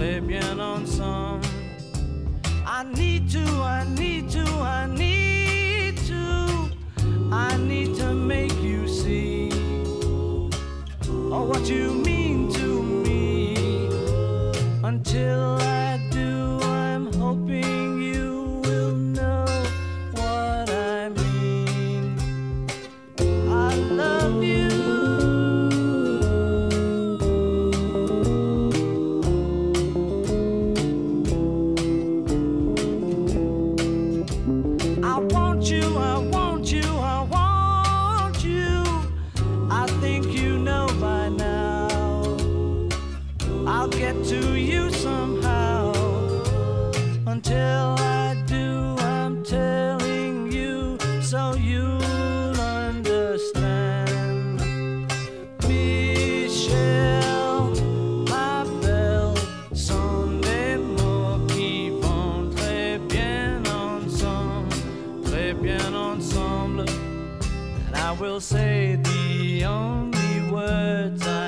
très bien ensemble. I need to, I need to, I need to, I need to make you see oh, what you I'll get to you somehow. Until I do, I'm telling you so you'll understand. Michelle, ma belle, sont des mots qui vont très bien ensemble, très bien ensemble. And I will say the only words I